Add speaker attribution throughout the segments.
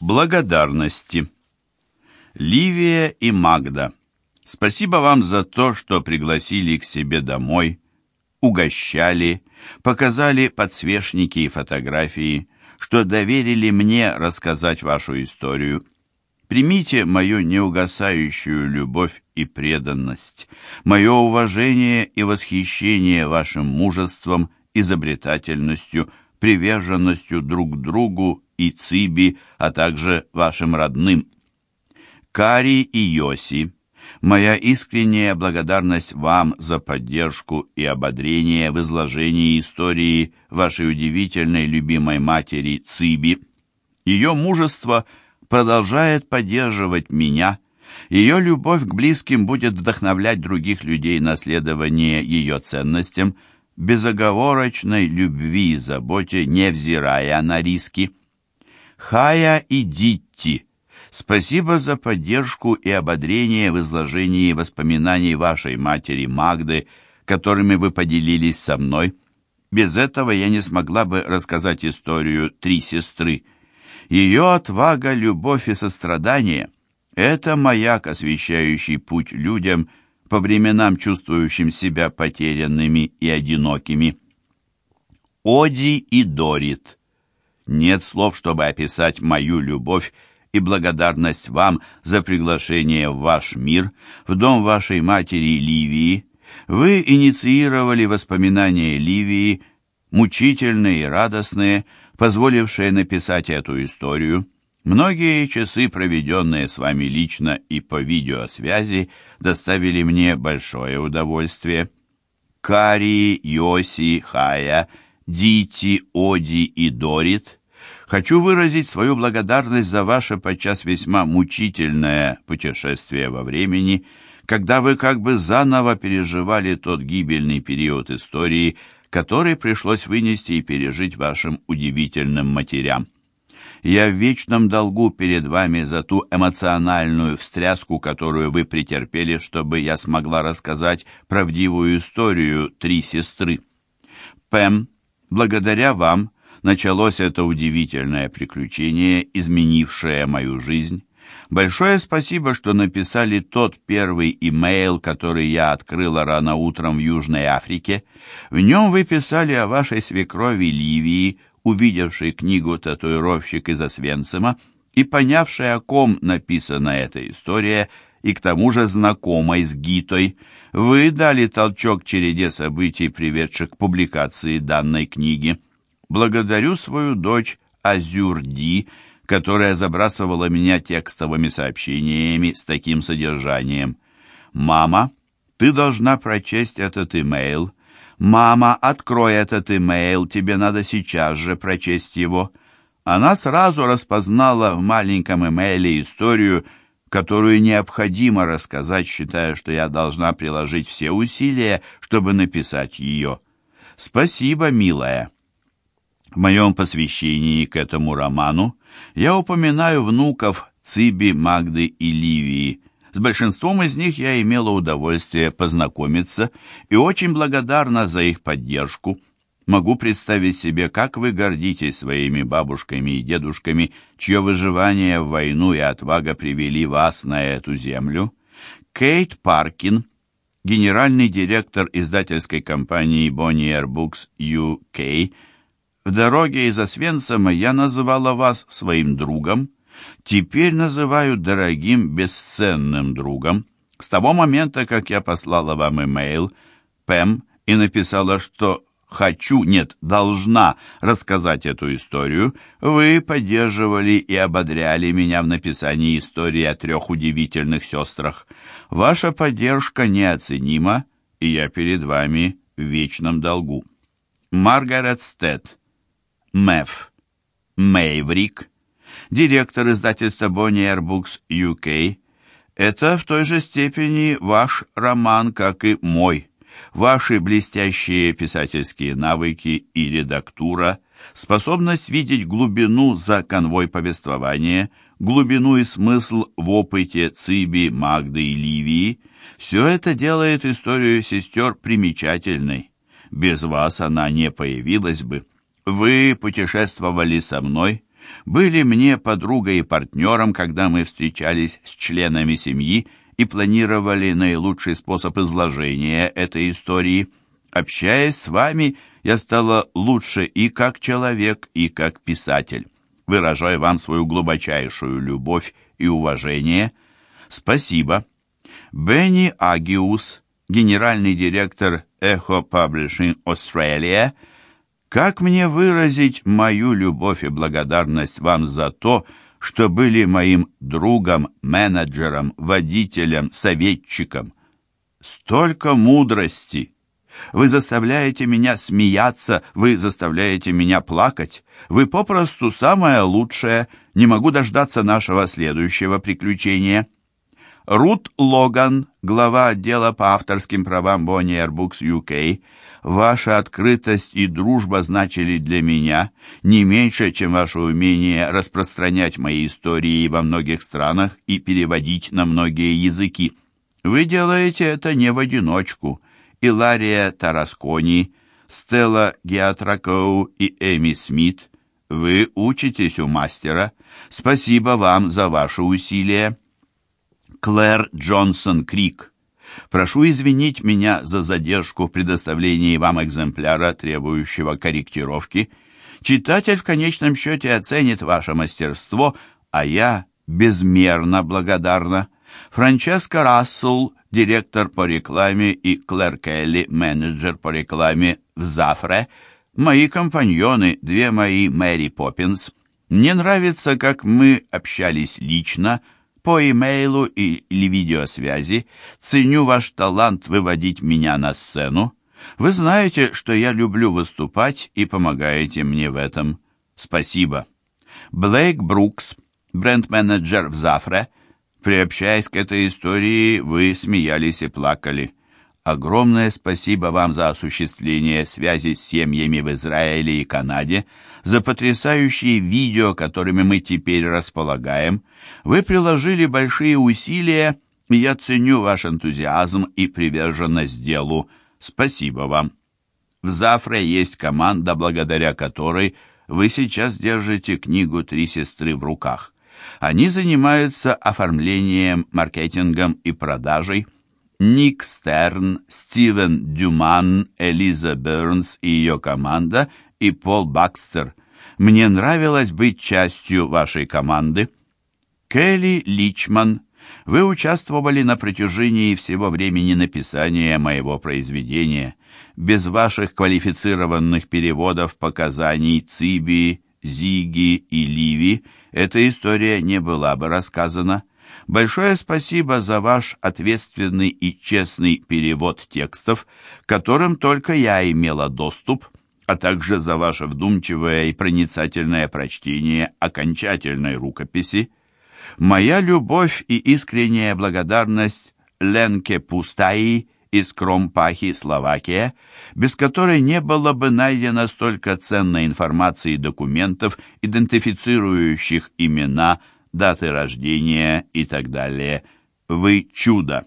Speaker 1: Благодарности. Ливия и Магда, спасибо вам за то, что пригласили к себе домой, угощали, показали подсвечники и фотографии, что доверили мне рассказать вашу историю. Примите мою неугасающую любовь и преданность, мое уважение и восхищение вашим мужеством, изобретательностью, приверженностью друг другу и Циби, а также вашим родным. Кари и Йоси, моя искренняя благодарность вам за поддержку и ободрение в изложении истории вашей удивительной любимой матери Циби. Ее мужество продолжает поддерживать меня. Ее любовь к близким будет вдохновлять других людей на следование ее ценностям, безоговорочной любви и заботе, невзирая на риски. Хая и Дитти, спасибо за поддержку и ободрение в изложении воспоминаний вашей матери Магды, которыми вы поделились со мной. Без этого я не смогла бы рассказать историю «Три сестры». Ее отвага, любовь и сострадание — это маяк, освещающий путь людям, по временам чувствующим себя потерянными и одинокими. Оди и Дорит — нет слов, чтобы описать мою любовь и благодарность вам за приглашение в ваш мир, в дом вашей матери Ливии. Вы инициировали воспоминания Ливии, мучительные и радостные, позволившие написать эту историю. Многие часы, проведенные с вами лично и по видеосвязи, доставили мне большое удовольствие. Кари, Йоси, Хая, Дити, Оди и Дорит Хочу выразить свою благодарность за ваше подчас весьма мучительное путешествие во времени, когда вы как бы заново переживали тот гибельный период истории, который пришлось вынести и пережить вашим удивительным матерям. Я в вечном долгу перед вами за ту эмоциональную встряску, которую вы претерпели, чтобы я смогла рассказать правдивую историю «Три сестры». Пэм, благодаря вам, началось это удивительное приключение, изменившее мою жизнь. Большое спасибо, что написали тот первый имейл, который я открыла рано утром в Южной Африке. В нем вы писали о вашей свекрови Ливии, увидевшей книгу «Татуировщик из Освенцима» и понявшей, о ком написана эта история, и к тому же знакомой с Гитой. Вы дали толчок череде событий, приведших к публикации данной книги. Благодарю свою дочь Азюрди, которая забрасывала меня текстовыми сообщениями с таким содержанием. «Мама, ты должна прочесть этот имейл. Мама, открой этот имейл, тебе надо сейчас же прочесть его». Она сразу распознала в маленьком имейле историю, которую необходимо рассказать, считая, что я должна приложить все усилия, чтобы написать ее. «Спасибо, милая». В моем посвящении к этому роману я упоминаю внуков Циби, Магды и Ливии. С большинством из них я имела удовольствие познакомиться и очень благодарна за их поддержку. Могу представить себе, как вы гордитесь своими бабушками и дедушками, чье выживание в войну и отвага привели вас на эту землю. Кейт Паркин, генеральный директор издательской компании Bonnier Books UK, в дороге из Освенцима я называла вас своим другом, теперь называю дорогим, бесценным другом. С того момента, как я послала вам имейл, Пэм, и написала, что хочу, нет, должна рассказать эту историю, вы поддерживали и ободряли меня в написании истории о трех удивительных сестрах. Ваша поддержка неоценима, и я перед вами в вечном долгу. Маргарет Стетт Мэв, Мэйврик, директор издательства Bonnier Books UK. Это в той же степени ваш роман, как и мой. Ваши блестящие писательские навыки и редактура, способность видеть глубину за конвой повествования, глубину и смысл в опыте Циби, Магды и Ливии, все это делает историю сестер примечательной. Без вас она не появилась бы. Вы путешествовали со мной, были мне подругой и партнером, когда мы встречались с членами семьи и планировали наилучший способ изложения этой истории. Общаясь с вами, я стала лучше и как человек, и как писатель. Выражаю вам свою глубочайшую любовь и уважение. Спасибо. Бенни Агиус, генеральный директор Echo Publishing Australia, как мне выразить мою любовь и благодарность вам за то, что были моим другом, менеджером, водителем, советчиком? Столько мудрости! Вы заставляете меня смеяться, вы заставляете меня плакать. Вы попросту самое лучшее. Не могу дождаться нашего следующего приключения. Рут Логан, глава отдела по авторским правам Bonnier Books UK, ваша открытость и дружба значили для меня не меньше, чем ваше умение распространять мои истории во многих странах и переводить на многие языки. Вы делаете это не в одиночку. Илария Тараскони, Стелла Геатракоу и Эми Смит, вы учитесь у мастера. Спасибо вам за ваши усилия. Клэр Джонсон Крик. Прошу извинить меня за задержку в предоставлении вам экземпляра, требующего корректировки. Читатель в конечном счете оценит ваше мастерство, а я безмерно благодарна. Франческа Рассел, директор по рекламе, и Клэр Келли, менеджер по рекламе в Зафре, мои компаньоны, две мои Мэри Поппинс. Мне нравится, как мы общались лично, по имейлу или видеосвязи. Ценю ваш талант выводить меня на сцену. Вы знаете, что я люблю выступать и помогаете мне в этом. Спасибо. Блейк Брукс, бренд-менеджер в Зафре, Приобщаясь к этой истории, вы смеялись и плакали. Огромное спасибо вам за осуществление связи с семьями в Израиле и Канаде, за потрясающие видео, которыми мы теперь располагаем. Вы приложили большие усилия, и я ценю ваш энтузиазм и приверженность делу. Спасибо вам. В Зафре есть команда, благодаря которой вы сейчас держите книгу «Три сестры» в руках. Они занимаются оформлением, маркетингом и продажей. Ник Стерн, Стивен Дюман, Элиза Бернс и ее команда и Пол Бакстер. Мне нравилось быть частью вашей команды. Келли Личман, вы участвовали на протяжении всего времени написания моего произведения. Без ваших квалифицированных переводов показаний Циби, Зиги и Ливи эта история не была бы рассказана. Большое спасибо за ваш ответственный и честный перевод текстов, которым только я имела доступ, а также за ваше вдумчивое и проницательное прочтение окончательной рукописи. Моя любовь и искренняя благодарность Ленке Пустаи из Кромпахи, Словакия, без которой не было бы найдено столько ценной информации и документов, идентифицирующих имена, даты рождения и так далее. Вы чудо!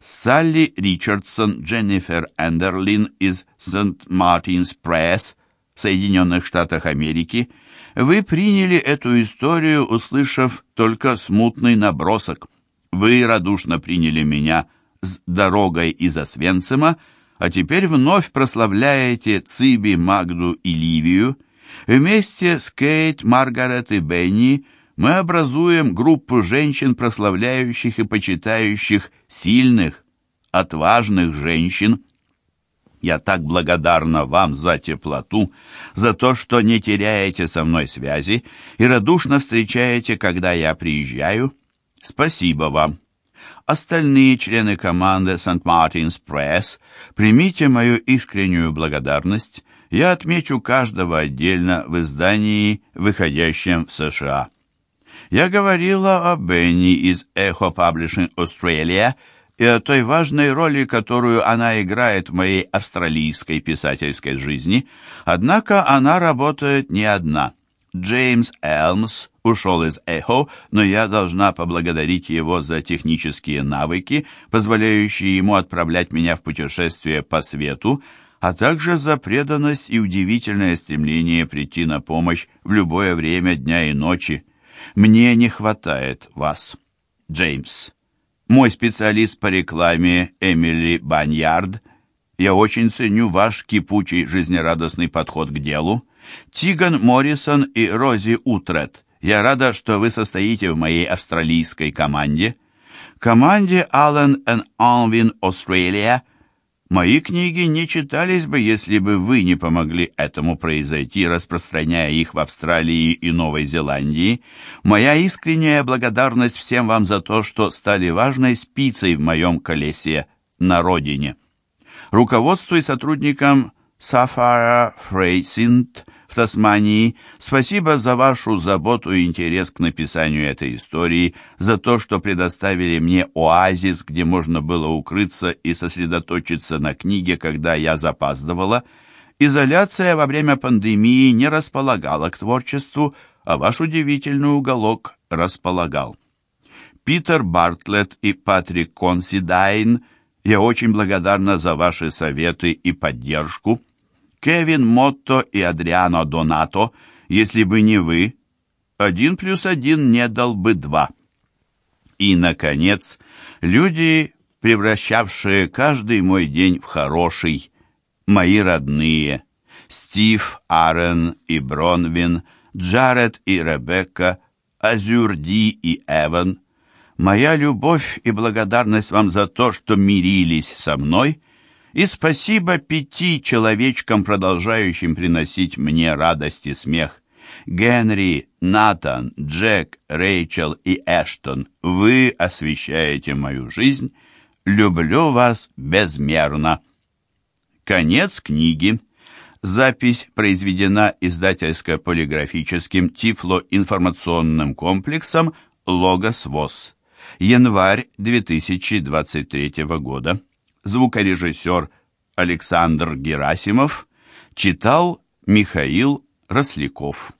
Speaker 1: Салли Ричардсон, Дженнифер Эндерлин из Сент-Мартинс Пресс, Соединенных Штатах Америки, вы приняли эту историю, услышав только смутный набросок. Вы радушно приняли меня с дорогой из Освенцима, а теперь вновь прославляете Циби, Магду и Ливию. Вместе с Кейт, Маргарет и Бенни мы образуем группу женщин, прославляющих и почитающих сильных, отважных женщин. Я так благодарна вам за теплоту, за то, что не теряете со мной связи и радушно встречаете, когда я приезжаю. Спасибо вам. Остальные члены команды St-Martin's Press, примите мою искреннюю благодарность. Я отмечу каждого отдельно в издании, выходящем в США. Я говорила о Бенни из Echo Publishing Australia и о той важной роли, которую она играет в моей австралийской писательской жизни, однако она работает не одна. Джеймс Элмс ушел из Эхо, но я должна поблагодарить его за технические навыки, позволяющие ему отправлять меня в путешествие по свету, а также за преданность и удивительное стремление прийти на помощь в любое время дня и ночи. Мне не хватает вас, Джеймс. Мой специалист по рекламе Эмили Баньярд. Я очень ценю ваш кипучий жизнерадостный подход к делу. Тиган Моррисон и Рози Утрет. Я рада, что вы состоите в моей австралийской команде. Команде Allen Alvin Australia – Мои книги не читались бы, если бы вы не помогли этому произойти, распространяя их в Австралии и Новой Зеландии. Моя искренняя благодарность всем вам за то, что стали важной спицей в моем колесе на родине. Руководству и сотрудникам Сафара Фрейсинт в Тасмании. Спасибо за вашу заботу и интерес к написанию этой истории, за то, что предоставили мне оазис, где можно было укрыться и сосредоточиться на книге, когда я запаздывала. Изоляция во время пандемии не располагала к творчеству, а ваш удивительный уголок располагал. Питер Бартлетт и Патрик Консидайн, я очень благодарна за ваши советы и поддержку. Кевин Мотто и Адриано Донато, если бы не вы, один плюс один не дал бы два. И, наконец, люди, превращавшие каждый мой день в хороший, мои родные, Стив, Арен и Бронвин, Джаред и Ребекка, Азюрди и Эван, моя любовь и благодарность вам за то, что мирились со мной — и спасибо пяти человечкам, продолжающим приносить мне радость и смех. Генри, Натан, Джек, Рэйчел и Эштон, вы освещаете мою жизнь. Люблю вас безмерно. Конец книги. Запись произведена издательско-полиграфическим тифлоинформационным комплексом «Логос ВОЗ». Январь 2023 года звукорежиссер Александр Герасимов читал Михаил Росляков.